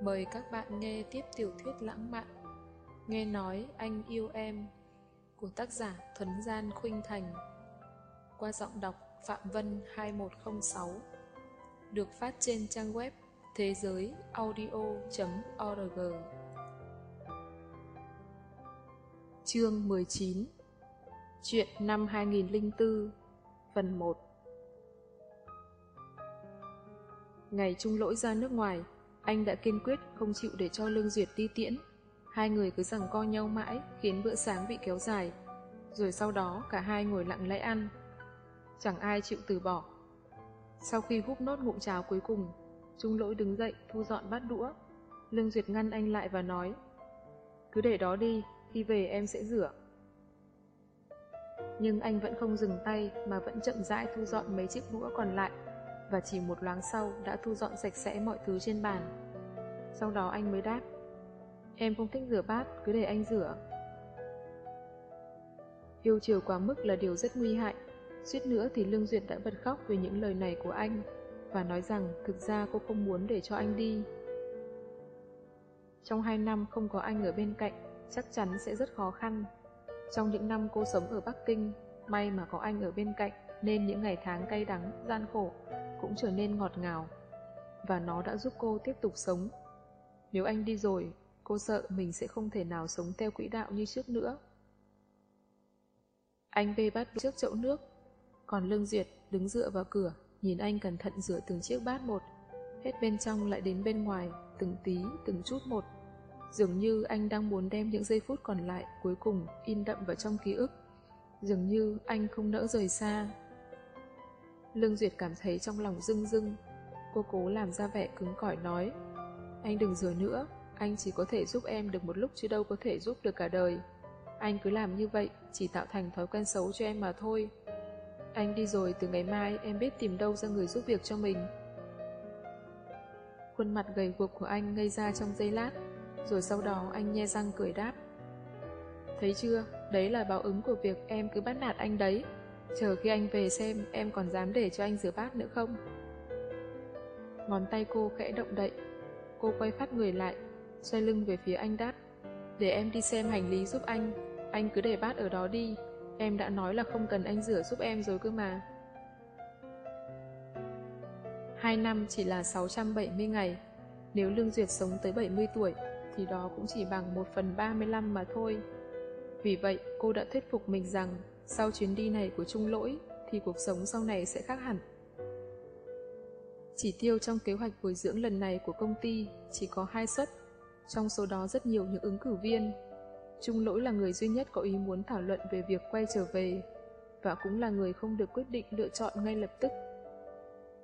Mời các bạn nghe tiếp tiểu thuyết lãng mạn. Nghe nói anh yêu em, của tác giả Thuấn Gian Khuynh Thành, qua giọng đọc Phạm Vân 2106 được phát trên trang web thế giới audio.org Chương 19 Chuyện năm 2004 Phần 1 Ngày trung lỗi ra nước ngoài anh đã kiên quyết không chịu để cho Lương Duyệt ti tiễn. Hai người cứ rằng co nhau mãi, khiến bữa sáng bị kéo dài. Rồi sau đó cả hai ngồi lặng lẽ ăn. Chẳng ai chịu từ bỏ. Sau khi hút nốt ngụm cháo cuối cùng, Trung lỗi đứng dậy thu dọn bát đũa. Lương Duyệt ngăn anh lại và nói Cứ để đó đi, khi về em sẽ rửa. Nhưng anh vẫn không dừng tay mà vẫn chậm rãi thu dọn mấy chiếc đũa còn lại và chỉ một loáng sau đã thu dọn sạch sẽ mọi thứ trên bàn. Sau đó anh mới đáp, em không thích rửa bát, cứ để anh rửa. Yêu chiều quá mức là điều rất nguy hại, suýt nữa thì Lương Duyệt đã bật khóc về những lời này của anh và nói rằng thực ra cô không muốn để cho anh đi. Trong hai năm không có anh ở bên cạnh, chắc chắn sẽ rất khó khăn. Trong những năm cô sống ở Bắc Kinh, may mà có anh ở bên cạnh nên những ngày tháng cay đắng, gian khổ cũng trở nên ngọt ngào. Và nó đã giúp cô tiếp tục sống. Nếu anh đi rồi, cô sợ mình sẽ không thể nào sống theo quỹ đạo như trước nữa. Anh bê bát trước chậu nước, còn Lương Duyệt đứng dựa vào cửa, nhìn anh cẩn thận rửa từng chiếc bát một, hết bên trong lại đến bên ngoài, từng tí, từng chút một. Dường như anh đang muốn đem những giây phút còn lại cuối cùng in đậm vào trong ký ức. Dường như anh không nỡ rời xa, Lương Duyệt cảm thấy trong lòng rưng rưng. Cô cố làm ra vẻ cứng cỏi nói. Anh đừng rửa nữa, anh chỉ có thể giúp em được một lúc chứ đâu có thể giúp được cả đời. Anh cứ làm như vậy, chỉ tạo thành thói quen xấu cho em mà thôi. Anh đi rồi từ ngày mai em biết tìm đâu ra người giúp việc cho mình. Khuôn mặt gầy guộc của anh ngây ra trong giây lát, rồi sau đó anh nhe răng cười đáp. Thấy chưa, đấy là báo ứng của việc em cứ bắt nạt anh đấy. Chờ khi anh về xem em còn dám để cho anh rửa bát nữa không? Ngón tay cô khẽ động đậy. Cô quay phát người lại, xoay lưng về phía anh đáp. Để em đi xem hành lý giúp anh. Anh cứ để bát ở đó đi. Em đã nói là không cần anh rửa giúp em rồi cơ mà. Hai năm chỉ là 670 ngày. Nếu Lương Duyệt sống tới 70 tuổi, thì đó cũng chỉ bằng 1 phần 35 mà thôi. Vì vậy, cô đã thuyết phục mình rằng sau chuyến đi này của Trung Lỗi thì cuộc sống sau này sẽ khác hẳn. Chỉ tiêu trong kế hoạch bồi dưỡng lần này của công ty chỉ có hai suất, trong số đó rất nhiều những ứng cử viên. Trung Lỗi là người duy nhất có ý muốn thảo luận về việc quay trở về, và cũng là người không được quyết định lựa chọn ngay lập tức.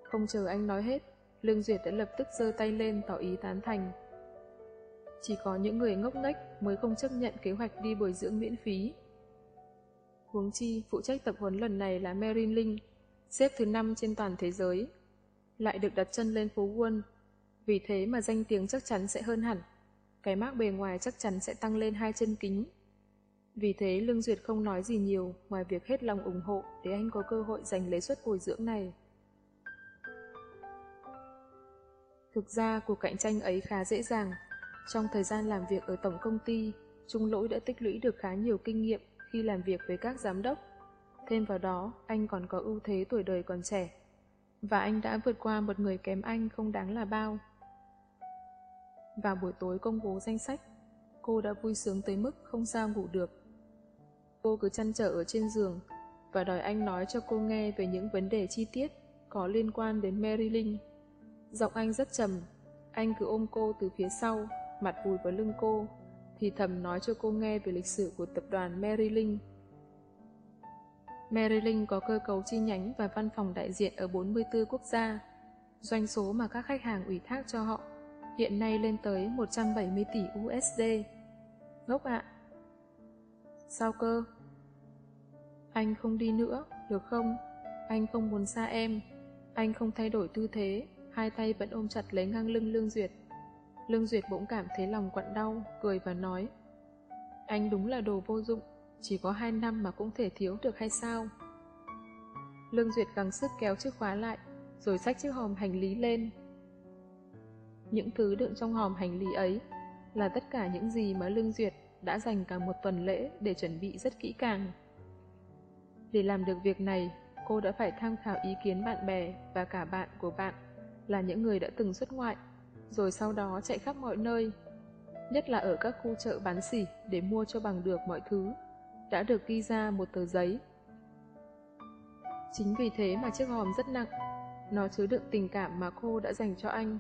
Không chờ anh nói hết, Lương Duyệt đã lập tức giơ tay lên tỏ ý tán thành. Chỉ có những người ngốc nghếch mới không chấp nhận kế hoạch đi bồi dưỡng miễn phí. Huống chi, phụ trách tập huấn lần này là Marin Linh, xếp thứ 5 trên toàn thế giới. Lại được đặt chân lên phố Wall, vì thế mà danh tiếng chắc chắn sẽ hơn hẳn. Cái mác bề ngoài chắc chắn sẽ tăng lên hai chân kính. Vì thế Lương Duyệt không nói gì nhiều ngoài việc hết lòng ủng hộ để anh có cơ hội giành lấy suất bồi dưỡng này. Thực ra cuộc cạnh tranh ấy khá dễ dàng. Trong thời gian làm việc ở tổng công ty, Trung Lỗi đã tích lũy được khá nhiều kinh nghiệm khi làm việc với các giám đốc. Thêm vào đó, anh còn có ưu thế tuổi đời còn trẻ. Và anh đã vượt qua một người kém anh không đáng là bao. Vào buổi tối công bố danh sách, cô đã vui sướng tới mức không sao ngủ được. Cô cứ chăn trở ở trên giường và đòi anh nói cho cô nghe về những vấn đề chi tiết có liên quan đến Mary Linh. Giọng anh rất trầm, anh cứ ôm cô từ phía sau, mặt vùi vào lưng cô thì thầm nói cho cô nghe về lịch sử của tập đoàn Maryland. Maryland có cơ cấu chi nhánh và văn phòng đại diện ở 44 quốc gia. Doanh số mà các khách hàng ủy thác cho họ hiện nay lên tới 170 tỷ USD. Ngốc ạ! Sao cơ? Anh không đi nữa, được không? Anh không muốn xa em. Anh không thay đổi tư thế, hai tay vẫn ôm chặt lấy ngang lưng Lương Duyệt. Lương Duyệt bỗng cảm thấy lòng quặn đau, cười và nói Anh đúng là đồ vô dụng, chỉ có hai năm mà cũng thể thiếu được hay sao? Lương Duyệt gắng sức kéo chiếc khóa lại, rồi xách chiếc hòm hành lý lên. Những thứ đựng trong hòm hành lý ấy là tất cả những gì mà Lương Duyệt đã dành cả một tuần lễ để chuẩn bị rất kỹ càng. Để làm được việc này, cô đã phải tham khảo ý kiến bạn bè và cả bạn của bạn là những người đã từng xuất ngoại, rồi sau đó chạy khắp mọi nơi, nhất là ở các khu chợ bán xỉ để mua cho bằng được mọi thứ, đã được ghi ra một tờ giấy. Chính vì thế mà chiếc hòm rất nặng, nó chứa đựng tình cảm mà cô đã dành cho anh.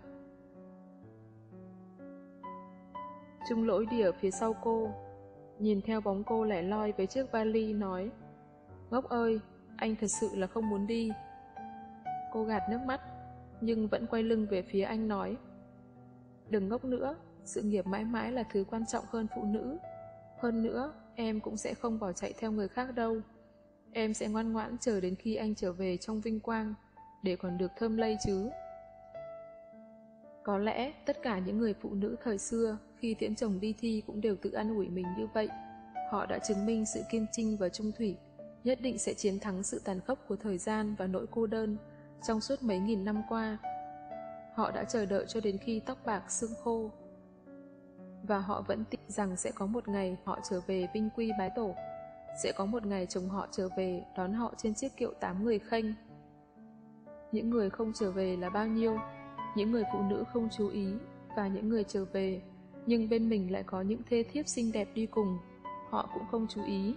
Trung lỗi đi ở phía sau cô, nhìn theo bóng cô lẻ loi với chiếc vali nói Ngốc ơi, anh thật sự là không muốn đi. Cô gạt nước mắt, nhưng vẫn quay lưng về phía anh nói Đừng ngốc nữa, sự nghiệp mãi mãi là thứ quan trọng hơn phụ nữ. Hơn nữa, em cũng sẽ không bỏ chạy theo người khác đâu. Em sẽ ngoan ngoãn chờ đến khi anh trở về trong vinh quang, để còn được thơm lây chứ. Có lẽ tất cả những người phụ nữ thời xưa khi tiễn chồng đi thi cũng đều tự an ủi mình như vậy. Họ đã chứng minh sự kiên trinh và trung thủy, nhất định sẽ chiến thắng sự tàn khốc của thời gian và nỗi cô đơn trong suốt mấy nghìn năm qua. Họ đã chờ đợi cho đến khi tóc bạc xương khô. Và họ vẫn tin rằng sẽ có một ngày họ trở về vinh quy bái tổ. Sẽ có một ngày chồng họ trở về đón họ trên chiếc kiệu tám người khanh Những người không trở về là bao nhiêu? Những người phụ nữ không chú ý và những người trở về nhưng bên mình lại có những thê thiếp xinh đẹp đi cùng, họ cũng không chú ý.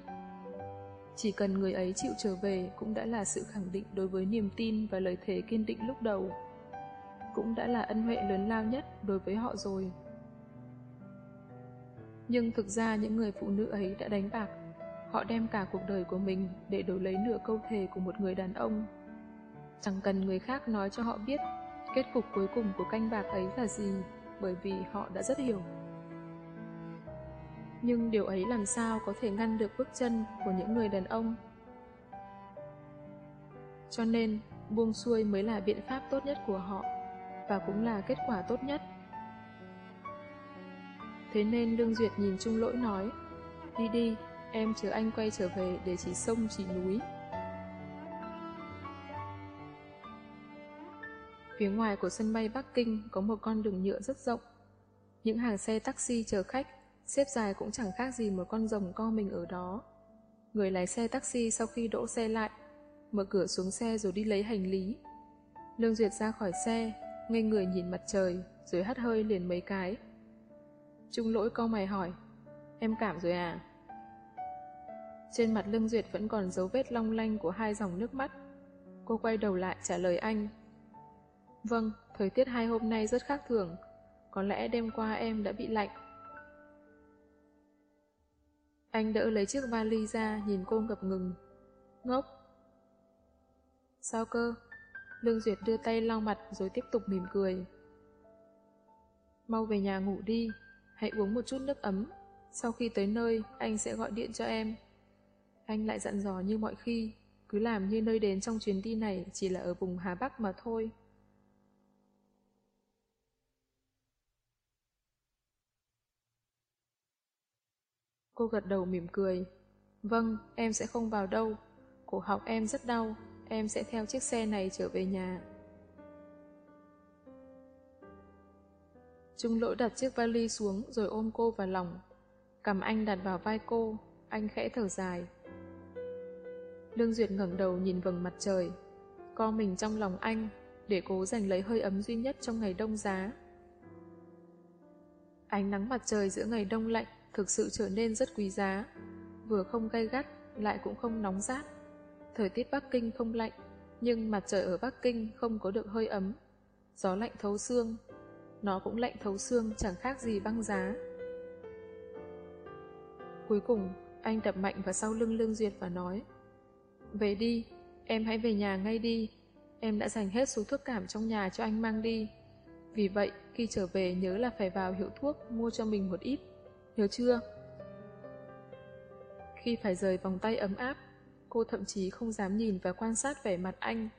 Chỉ cần người ấy chịu trở về cũng đã là sự khẳng định đối với niềm tin và lời thề kiên định lúc đầu. Cũng đã là ân huệ lớn lao nhất đối với họ rồi. Nhưng thực ra những người phụ nữ ấy đã đánh bạc. Họ đem cả cuộc đời của mình để đổi lấy nửa câu thề của một người đàn ông. Chẳng cần người khác nói cho họ biết kết cục cuối cùng của canh bạc ấy là gì, bởi vì họ đã rất hiểu. Nhưng điều ấy làm sao có thể ngăn được bước chân của những người đàn ông? Cho nên, buông xuôi mới là biện pháp tốt nhất của họ, và cũng là kết quả tốt nhất. Thế nên Lương Duyệt nhìn Trung Lỗi nói, đi đi, em chờ anh quay trở về để chỉ sông chỉ núi. Phía ngoài của sân bay Bắc Kinh có một con đường nhựa rất rộng. Những hàng xe taxi chờ khách, xếp dài cũng chẳng khác gì một con rồng co mình ở đó. Người lái xe taxi sau khi đỗ xe lại, mở cửa xuống xe rồi đi lấy hành lý. Lương Duyệt ra khỏi xe, ngây người nhìn mặt trời, rồi hắt hơi liền mấy cái. Trung lỗi cau mày hỏi, em cảm rồi à? Trên mặt Lương Duyệt vẫn còn dấu vết long lanh của hai dòng nước mắt. Cô quay đầu lại trả lời anh. Vâng, thời tiết hai hôm nay rất khác thường. Có lẽ đêm qua em đã bị lạnh. Anh đỡ lấy chiếc vali ra, nhìn cô ngập ngừng. Ngốc. Sao cơ? Lương Duyệt đưa tay lau mặt rồi tiếp tục mỉm cười. Mau về nhà ngủ đi, hãy uống một chút nước ấm. Sau khi tới nơi, anh sẽ gọi điện cho em. Anh lại dặn dò như mọi khi, cứ làm như nơi đến trong chuyến đi này chỉ là ở vùng Hà Bắc mà thôi. Cô gật đầu mỉm cười. Vâng, em sẽ không vào đâu. Cổ họng em rất đau. Em sẽ theo chiếc xe này trở về nhà. Trung lỗi đặt chiếc vali xuống rồi ôm cô vào lòng. Cầm anh đặt vào vai cô, anh khẽ thở dài. Lương Duyệt ngẩng đầu nhìn vầng mặt trời, co mình trong lòng anh để cố giành lấy hơi ấm duy nhất trong ngày đông giá. Ánh nắng mặt trời giữa ngày đông lạnh thực sự trở nên rất quý giá, vừa không gay gắt, lại cũng không nóng rát. Thời tiết Bắc Kinh không lạnh, nhưng mặt trời ở Bắc Kinh không có được hơi ấm. Gió lạnh thấu xương, nó cũng lạnh thấu xương chẳng khác gì băng giá. Cuối cùng, anh đập mạnh vào sau lưng Lương Duyệt và nói Về đi, em hãy về nhà ngay đi. Em đã dành hết số thuốc cảm trong nhà cho anh mang đi. Vì vậy, khi trở về nhớ là phải vào hiệu thuốc mua cho mình một ít nhớ chưa? Khi phải rời vòng tay ấm áp, cô thậm chí không dám nhìn và quan sát vẻ mặt anh,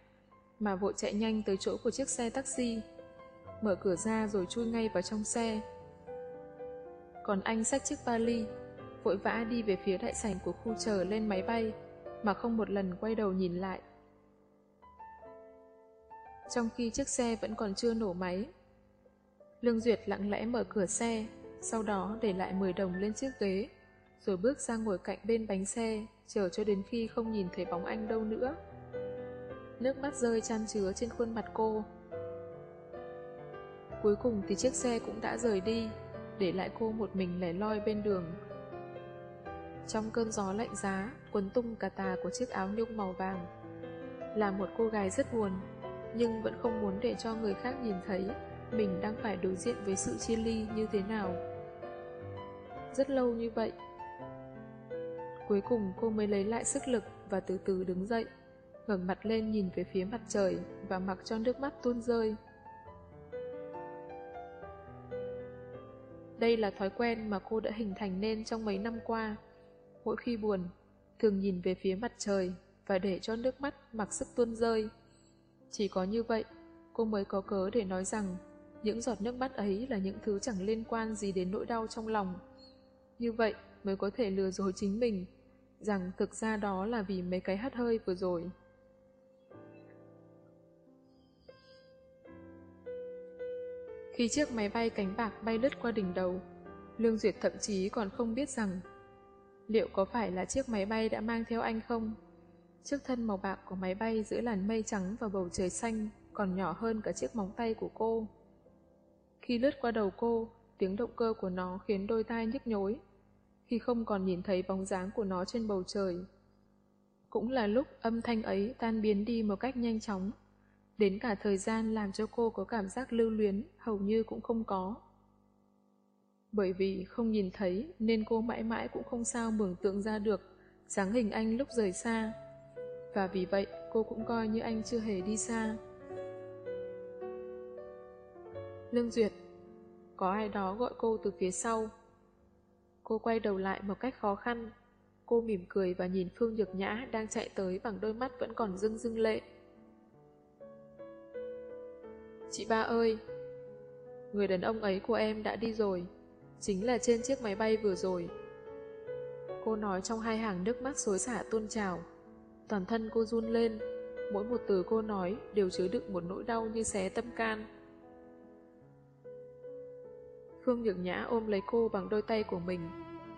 mà vội chạy nhanh tới chỗ của chiếc xe taxi, mở cửa ra rồi chui ngay vào trong xe. Còn anh xách chiếc vali, vội vã đi về phía đại sảnh của khu chờ lên máy bay, mà không một lần quay đầu nhìn lại. Trong khi chiếc xe vẫn còn chưa nổ máy, Lương Duyệt lặng lẽ mở cửa xe, sau đó để lại 10 đồng lên chiếc ghế, rồi bước ra ngồi cạnh bên bánh xe, chờ cho đến khi không nhìn thấy bóng anh đâu nữa. Nước mắt rơi chan chứa trên khuôn mặt cô. Cuối cùng thì chiếc xe cũng đã rời đi, để lại cô một mình lẻ loi bên đường. Trong cơn gió lạnh giá, quấn tung cả tà của chiếc áo nhung màu vàng. Là một cô gái rất buồn, nhưng vẫn không muốn để cho người khác nhìn thấy mình đang phải đối diện với sự chia ly như thế nào. Rất lâu như vậy. Cuối cùng cô mới lấy lại sức lực và từ từ đứng dậy, ngẩng mặt lên nhìn về phía mặt trời và mặc cho nước mắt tuôn rơi. Đây là thói quen mà cô đã hình thành nên trong mấy năm qua. Mỗi khi buồn, thường nhìn về phía mặt trời và để cho nước mắt mặc sức tuôn rơi. Chỉ có như vậy, cô mới có cớ để nói rằng những giọt nước mắt ấy là những thứ chẳng liên quan gì đến nỗi đau trong lòng. Như vậy mới có thể lừa dối chính mình, rằng thực ra đó là vì mấy cái hắt hơi vừa rồi. Khi chiếc máy bay cánh bạc bay lướt qua đỉnh đầu, Lương Duyệt thậm chí còn không biết rằng liệu có phải là chiếc máy bay đã mang theo anh không? Chiếc thân màu bạc của máy bay giữa làn mây trắng và bầu trời xanh còn nhỏ hơn cả chiếc móng tay của cô. Khi lướt qua đầu cô, tiếng động cơ của nó khiến đôi tai nhức nhối, khi không còn nhìn thấy bóng dáng của nó trên bầu trời. Cũng là lúc âm thanh ấy tan biến đi một cách nhanh chóng, đến cả thời gian làm cho cô có cảm giác lưu luyến hầu như cũng không có. Bởi vì không nhìn thấy nên cô mãi mãi cũng không sao mường tượng ra được dáng hình anh lúc rời xa. Và vì vậy cô cũng coi như anh chưa hề đi xa. Lương Duyệt Có ai đó gọi cô từ phía sau. Cô quay đầu lại một cách khó khăn. Cô mỉm cười và nhìn Phương Nhược Nhã đang chạy tới bằng đôi mắt vẫn còn rưng rưng lệ. Chị ba ơi, người đàn ông ấy của em đã đi rồi, chính là trên chiếc máy bay vừa rồi. Cô nói trong hai hàng nước mắt xối xả tuôn trào. Toàn thân cô run lên, mỗi một từ cô nói đều chứa đựng một nỗi đau như xé tâm can. Phương Nhược Nhã ôm lấy cô bằng đôi tay của mình,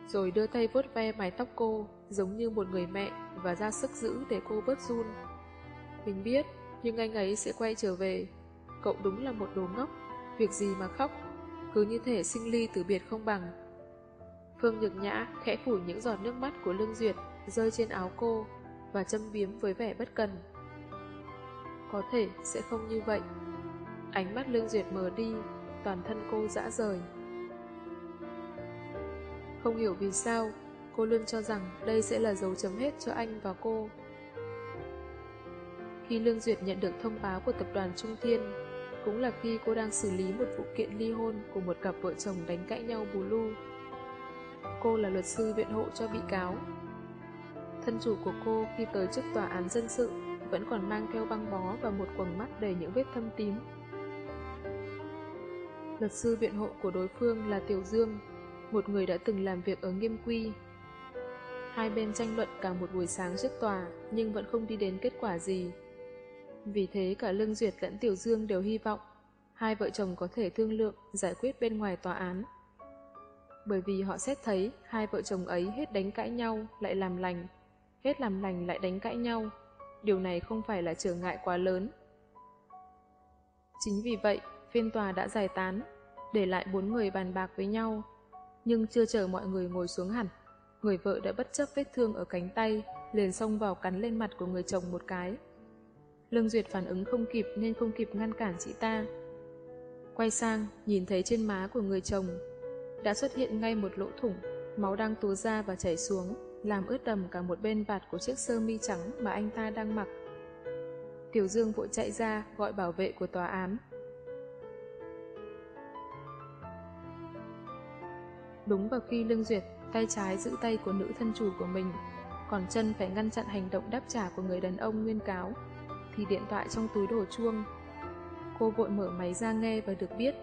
rồi đưa tay vuốt ve mái tóc cô, giống như một người mẹ, và ra sức giữ để cô bớt run. Mình biết, nhưng anh ấy sẽ quay trở về. Cậu đúng là một đồ ngốc, việc gì mà khóc, cứ như thể sinh ly từ biệt không bằng. Phương Nhược Nhã khẽ phủ những giọt nước mắt của Lương Duyệt rơi trên áo cô và châm biếm với vẻ bất cần. Có thể sẽ không như vậy. Ánh mắt Lương Duyệt mờ đi, toàn thân cô dã rời. Không hiểu vì sao, cô luôn cho rằng đây sẽ là dấu chấm hết cho anh và cô. Khi Lương Duyệt nhận được thông báo của tập đoàn Trung Thiên, cũng là khi cô đang xử lý một vụ kiện ly hôn của một cặp vợ chồng đánh cãi nhau bù lu. Cô là luật sư viện hộ cho bị cáo. Thân chủ của cô khi tới trước tòa án dân sự vẫn còn mang theo băng bó và một quần mắt đầy những vết thâm tím. Luật sư viện hộ của đối phương là Tiểu Dương, một người đã từng làm việc ở Nghiêm Quy. Hai bên tranh luận cả một buổi sáng trước tòa nhưng vẫn không đi đến kết quả gì. Vì thế cả Lương Duyệt lẫn Tiểu Dương đều hy vọng hai vợ chồng có thể thương lượng giải quyết bên ngoài tòa án. Bởi vì họ xét thấy hai vợ chồng ấy hết đánh cãi nhau lại làm lành, hết làm lành lại đánh cãi nhau. Điều này không phải là trở ngại quá lớn. Chính vì vậy, phiên tòa đã giải tán, để lại bốn người bàn bạc với nhau. Nhưng chưa chờ mọi người ngồi xuống hẳn, người vợ đã bất chấp vết thương ở cánh tay, liền xông vào cắn lên mặt của người chồng một cái. Lương Duyệt phản ứng không kịp nên không kịp ngăn cản chị ta. Quay sang, nhìn thấy trên má của người chồng, đã xuất hiện ngay một lỗ thủng, máu đang túa ra và chảy xuống, làm ướt đầm cả một bên vạt của chiếc sơ mi trắng mà anh ta đang mặc. Tiểu Dương vội chạy ra gọi bảo vệ của tòa án. Đúng vào khi Lương Duyệt tay trái giữ tay của nữ thân chủ của mình, còn chân phải ngăn chặn hành động đáp trả của người đàn ông nguyên cáo, thì điện thoại trong túi đổ chuông. Cô vội mở máy ra nghe và được biết,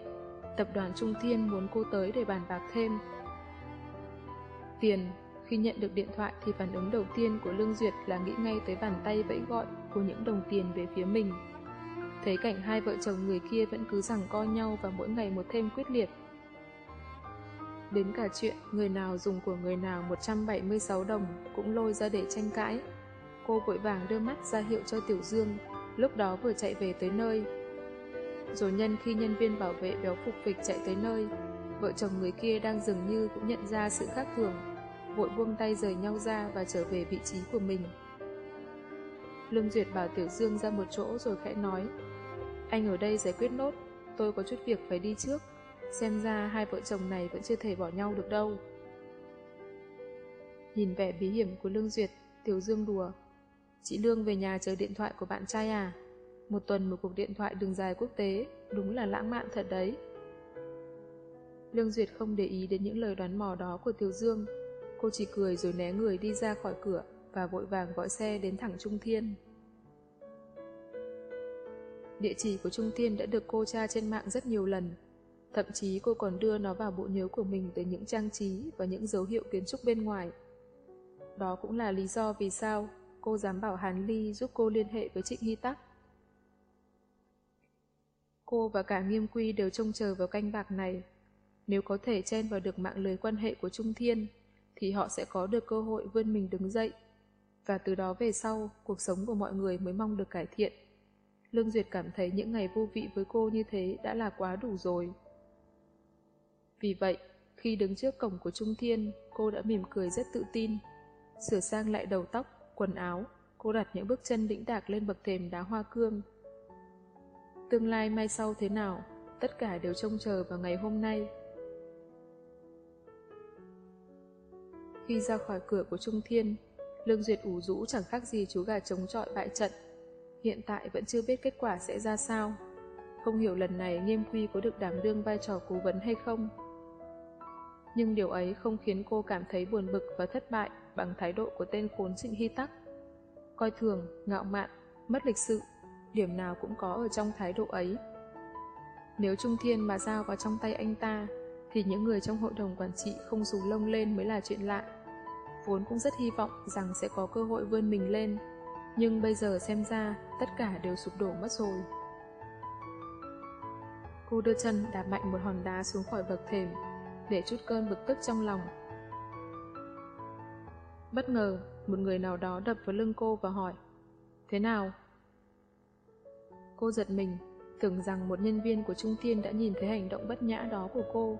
tập đoàn Trung Thiên muốn cô tới để bàn bạc thêm. Tiền, khi nhận được điện thoại thì phản ứng đầu tiên của Lương Duyệt là nghĩ ngay tới bàn tay vẫy gọi của những đồng tiền về phía mình. thấy cảnh hai vợ chồng người kia vẫn cứ rằng co nhau và mỗi ngày một thêm quyết liệt. Đến cả chuyện người nào dùng của người nào 176 đồng cũng lôi ra để tranh cãi. Cô vội vàng đưa mắt ra hiệu cho Tiểu Dương, lúc đó vừa chạy về tới nơi. Rồi nhân khi nhân viên bảo vệ béo phục vịch chạy tới nơi, vợ chồng người kia đang dường như cũng nhận ra sự khác thường, vội buông tay rời nhau ra và trở về vị trí của mình. Lương Duyệt bảo Tiểu Dương ra một chỗ rồi khẽ nói, anh ở đây giải quyết nốt, tôi có chút việc phải đi trước, xem ra hai vợ chồng này vẫn chưa thể bỏ nhau được đâu. Nhìn vẻ bí hiểm của Lương Duyệt, Tiểu Dương đùa, chị Lương về nhà chờ điện thoại của bạn trai à? Một tuần một cuộc điện thoại đường dài quốc tế, đúng là lãng mạn thật đấy. Lương Duyệt không để ý đến những lời đoán mò đó của Tiểu Dương. Cô chỉ cười rồi né người đi ra khỏi cửa và vội vàng gọi xe đến thẳng Trung Thiên. Địa chỉ của Trung Thiên đã được cô tra trên mạng rất nhiều lần. Thậm chí cô còn đưa nó vào bộ nhớ của mình tới những trang trí và những dấu hiệu kiến trúc bên ngoài. Đó cũng là lý do vì sao cô dám bảo Hàn Ly giúp cô liên hệ với Trịnh Hy Tắc. Cô và cả Nghiêm Quy đều trông chờ vào canh bạc này. Nếu có thể chen vào được mạng lưới quan hệ của Trung Thiên, thì họ sẽ có được cơ hội vươn mình đứng dậy. Và từ đó về sau, cuộc sống của mọi người mới mong được cải thiện. Lương Duyệt cảm thấy những ngày vô vị với cô như thế đã là quá đủ rồi. Vì vậy, khi đứng trước cổng của Trung Thiên, cô đã mỉm cười rất tự tin. Sửa sang lại đầu tóc, quần áo, cô đặt những bước chân đĩnh đạc lên bậc thềm đá hoa cương. Tương lai mai sau thế nào, tất cả đều trông chờ vào ngày hôm nay. Khi ra khỏi cửa của Trung Thiên, Lương Duyệt ủ rũ chẳng khác gì chú gà chống trọi bại trận. Hiện tại vẫn chưa biết kết quả sẽ ra sao. Không hiểu lần này nghiêm quy có được đảm đương vai trò cố vấn hay không. Nhưng điều ấy không khiến cô cảm thấy buồn bực và thất bại bằng thái độ của tên khốn Trịnh Hy Tắc. Coi thường, ngạo mạn, mất lịch sự, điểm nào cũng có ở trong thái độ ấy. Nếu Trung Thiên mà giao vào trong tay anh ta, thì những người trong hội đồng quản trị không rủ lông lên mới là chuyện lạ. Vốn cũng rất hy vọng rằng sẽ có cơ hội vươn mình lên, nhưng bây giờ xem ra tất cả đều sụp đổ mất rồi. Cô đưa chân đạp mạnh một hòn đá xuống khỏi bậc thềm, để chút cơn bực tức trong lòng. Bất ngờ, một người nào đó đập vào lưng cô và hỏi, Thế nào? Cô giật mình, tưởng rằng một nhân viên của Trung Thiên đã nhìn thấy hành động bất nhã đó của cô,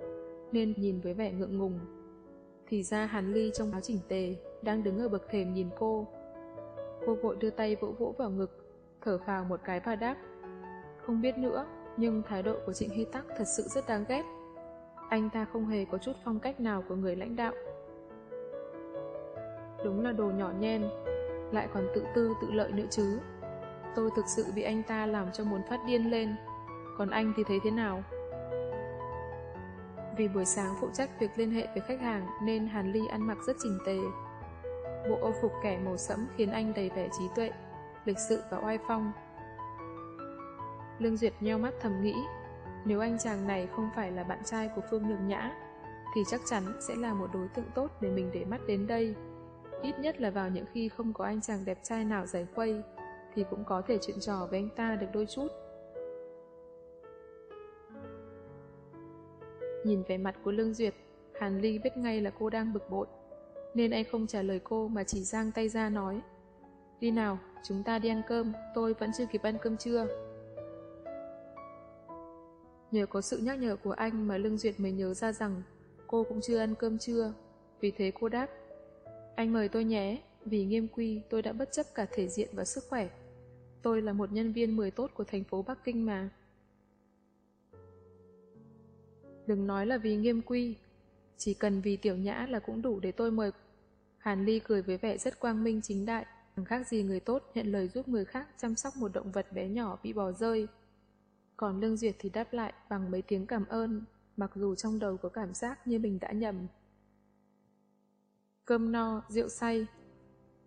nên nhìn với vẻ ngượng ngùng. Thì ra Hàn Ly trong áo chỉnh tề, đang đứng ở bậc thềm nhìn cô. Cô vội đưa tay vỗ vỗ vào ngực, thở phào một cái và đáp. Không biết nữa, nhưng thái độ của Trịnh Hy Tắc thật sự rất đáng ghét. Anh ta không hề có chút phong cách nào của người lãnh đạo. Đúng là đồ nhỏ nhen, lại còn tự tư tự lợi nữa chứ. Tôi thực sự bị anh ta làm cho muốn phát điên lên. Còn anh thì thấy thế nào? Vì buổi sáng phụ trách việc liên hệ với khách hàng nên Hàn Ly ăn mặc rất chỉnh tề. Bộ ô phục kẻ màu sẫm khiến anh đầy vẻ trí tuệ, lịch sự và oai phong. Lương Duyệt nheo mắt thầm nghĩ, nếu anh chàng này không phải là bạn trai của Phương Nhược Nhã, thì chắc chắn sẽ là một đối tượng tốt để mình để mắt đến đây. Ít nhất là vào những khi không có anh chàng đẹp trai nào giải khuây, thì cũng có thể chuyện trò với anh ta được đôi chút. Nhìn vẻ mặt của Lương Duyệt, Hàn Ly biết ngay là cô đang bực bội, nên anh không trả lời cô mà chỉ giang tay ra nói Đi nào, chúng ta đi ăn cơm, tôi vẫn chưa kịp ăn cơm trưa. Nhờ có sự nhắc nhở của anh mà Lương Duyệt mới nhớ ra rằng cô cũng chưa ăn cơm trưa, vì thế cô đáp Anh mời tôi nhé, vì nghiêm quy tôi đã bất chấp cả thể diện và sức khỏe. Tôi là một nhân viên 10 tốt của thành phố Bắc Kinh mà. Đừng nói là vì nghiêm quy, chỉ cần vì tiểu nhã là cũng đủ để tôi mời. Hàn Ly cười với vẻ rất quang minh chính đại, chẳng khác gì người tốt nhận lời giúp người khác chăm sóc một động vật bé nhỏ bị bỏ rơi. Còn Lương Duyệt thì đáp lại bằng mấy tiếng cảm ơn, mặc dù trong đầu có cảm giác như mình đã nhầm. Cơm no, rượu say.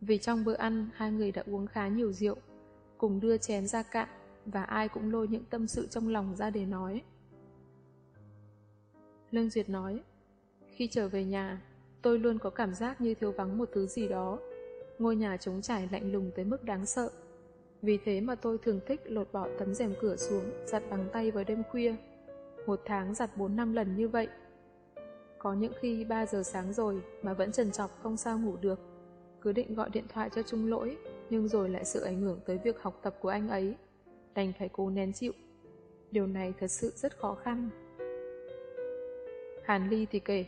Vì trong bữa ăn, hai người đã uống khá nhiều rượu, cùng đưa chén ra cạn, và ai cũng lôi những tâm sự trong lòng ra để nói. Lương Duyệt nói, khi trở về nhà, tôi luôn có cảm giác như thiếu vắng một thứ gì đó. Ngôi nhà trống trải lạnh lùng tới mức đáng sợ. Vì thế mà tôi thường thích lột bỏ tấm rèm cửa xuống, giặt bằng tay vào đêm khuya. Một tháng giặt 4-5 lần như vậy. Có những khi 3 giờ sáng rồi mà vẫn trần trọc không sao ngủ được. Cứ định gọi điện thoại cho Trung Lỗi, nhưng rồi lại sự ảnh hưởng tới việc học tập của anh ấy. Đành phải cố nén chịu. Điều này thật sự rất khó khăn. Hàn Ly thì kể,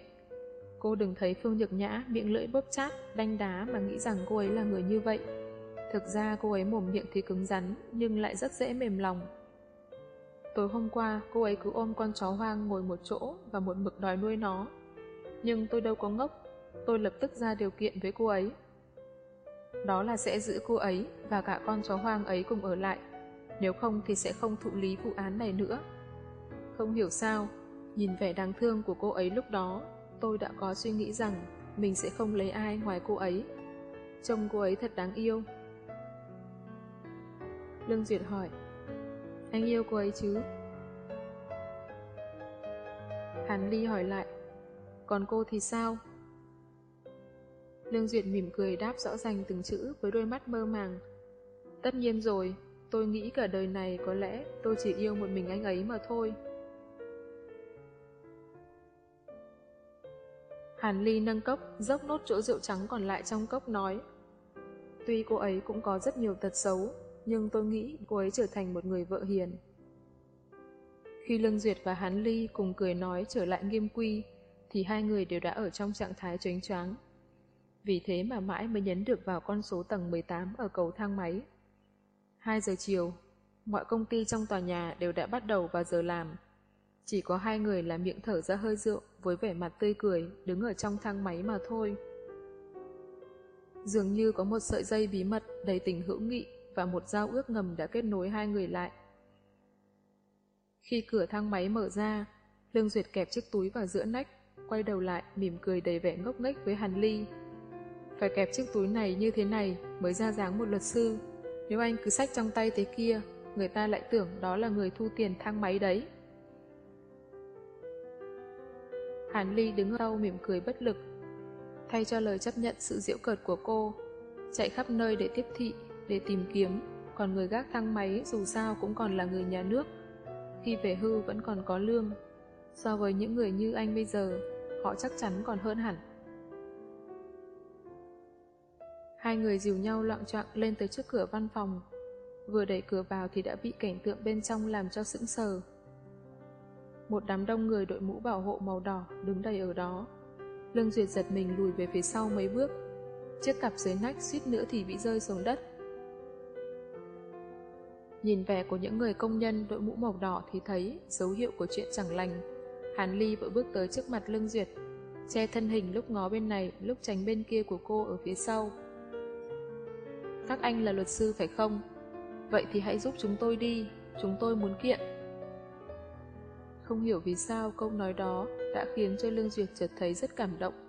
cô đừng thấy Phương Nhược Nhã miệng lưỡi bóp chát, đanh đá mà nghĩ rằng cô ấy là người như vậy. Thực ra cô ấy mồm miệng thì cứng rắn, nhưng lại rất dễ mềm lòng. Tối hôm qua, cô ấy cứ ôm con chó hoang ngồi một chỗ và một mực đòi nuôi nó. Nhưng tôi đâu có ngốc, tôi lập tức ra điều kiện với cô ấy. Đó là sẽ giữ cô ấy và cả con chó hoang ấy cùng ở lại, nếu không thì sẽ không thụ lý vụ án này nữa. Không hiểu sao, nhìn vẻ đáng thương của cô ấy lúc đó, tôi đã có suy nghĩ rằng mình sẽ không lấy ai ngoài cô ấy. Trông cô ấy thật đáng yêu. Lương Duyệt hỏi, anh yêu cô ấy chứ? Hàn Ly hỏi lại, còn cô thì sao? Lương Duyệt mỉm cười đáp rõ ràng từng chữ với đôi mắt mơ màng. Tất nhiên rồi, tôi nghĩ cả đời này có lẽ tôi chỉ yêu một mình anh ấy mà thôi. Hàn Ly nâng cốc, dốc nốt chỗ rượu trắng còn lại trong cốc nói. Tuy cô ấy cũng có rất nhiều tật xấu, nhưng tôi nghĩ cô ấy trở thành một người vợ hiền. Khi Lương Duyệt và Hán Ly cùng cười nói trở lại nghiêm quy, thì hai người đều đã ở trong trạng thái choáng choáng. Vì thế mà mãi mới nhấn được vào con số tầng 18 ở cầu thang máy. 2 giờ chiều, mọi công ty trong tòa nhà đều đã bắt đầu vào giờ làm. Chỉ có hai người là miệng thở ra hơi rượu với vẻ mặt tươi cười đứng ở trong thang máy mà thôi. Dường như có một sợi dây bí mật đầy tình hữu nghị và một giao ước ngầm đã kết nối hai người lại. Khi cửa thang máy mở ra, Lương Duyệt kẹp chiếc túi vào giữa nách, quay đầu lại mỉm cười đầy vẻ ngốc nghếch với Hàn Ly. Phải kẹp chiếc túi này như thế này mới ra dáng một luật sư. Nếu anh cứ sách trong tay thế kia, người ta lại tưởng đó là người thu tiền thang máy đấy. Hàn Ly đứng sau mỉm cười bất lực. Thay cho lời chấp nhận sự diễu cợt của cô, chạy khắp nơi để tiếp thị, để tìm kiếm, còn người gác thang máy dù sao cũng còn là người nhà nước. Khi về hưu vẫn còn có lương. So với những người như anh bây giờ, họ chắc chắn còn hơn hẳn. Hai người dìu nhau loạn trọng lên tới trước cửa văn phòng. Vừa đẩy cửa vào thì đã bị cảnh tượng bên trong làm cho sững sờ. Một đám đông người đội mũ bảo hộ màu đỏ đứng đầy ở đó. Lương Duyệt giật mình lùi về phía sau mấy bước. Chiếc cặp dưới nách suýt nữa thì bị rơi xuống đất. Nhìn vẻ của những người công nhân đội mũ màu đỏ thì thấy dấu hiệu của chuyện chẳng lành. Hàn Ly vội bước tới trước mặt Lương Duyệt, che thân hình lúc ngó bên này, lúc tránh bên kia của cô ở phía sau. Các anh là luật sư phải không? Vậy thì hãy giúp chúng tôi đi, chúng tôi muốn kiện. Không hiểu vì sao câu nói đó đã khiến cho Lương Duyệt chợt thấy rất cảm động.